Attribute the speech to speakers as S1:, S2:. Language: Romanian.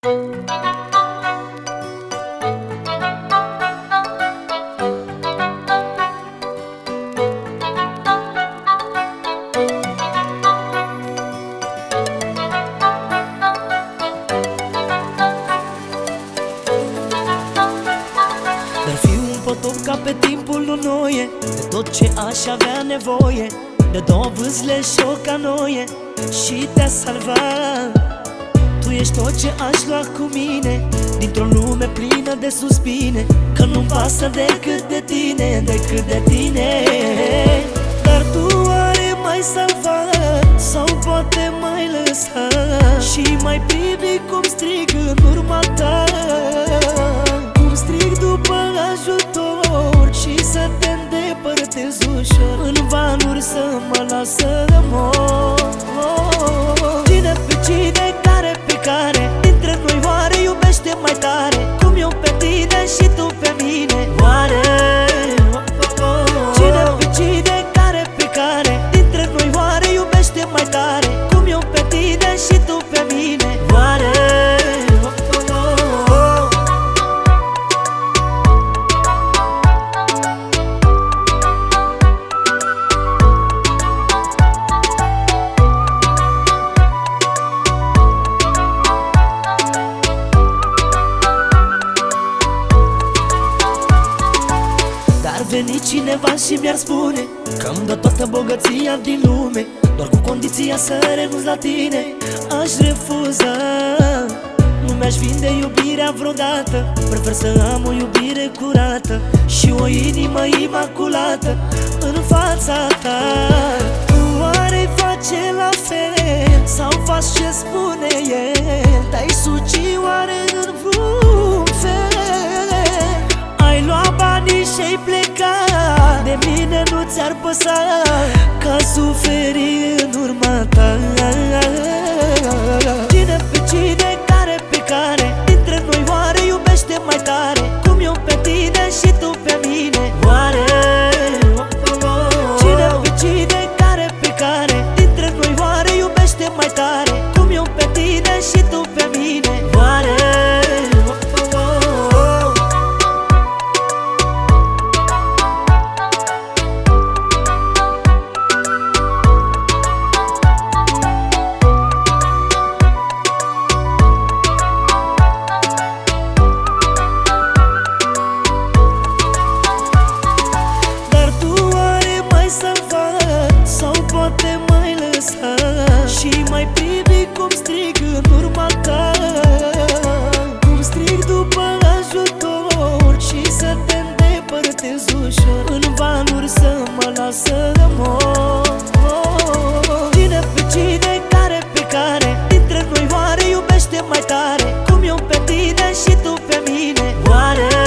S1: Dar fi un potop ca pe timpul lui Noe De tot ce aș avea nevoie. De două vâzle și o canoie Și te-a salvat. Tu ești tot ce aș lua cu mine Dintr-o lume plină de suspine Că nu-mi pasă decât de tine Decât de tine. Dar tu oare mai salvat Sau poate mai lăsat Și mai privi cum strig în urma ta. Cum strig după ajutor Și să te îndepărtez ușor În vanuri să mă lasă mor veni cineva și mi-ar spune Că-mi dă toată bogăția din lume Doar cu condiția să renunț la tine. Aș refuza. Nu mi-aș vinde iubirea vreodată Prefer să am o iubire curată Și o inimă imaculată În fața ta păsa Că suferi în urma ta. lăsa Și mai privi cum strig în urma ta. Cum strig după ajutor Și să te îndepărtez ușor În valuri să mă las să mor Tine pe cine care pe care Dintre noi oare iubește mai tare? Cum eu pe tine și tu pe mine Oare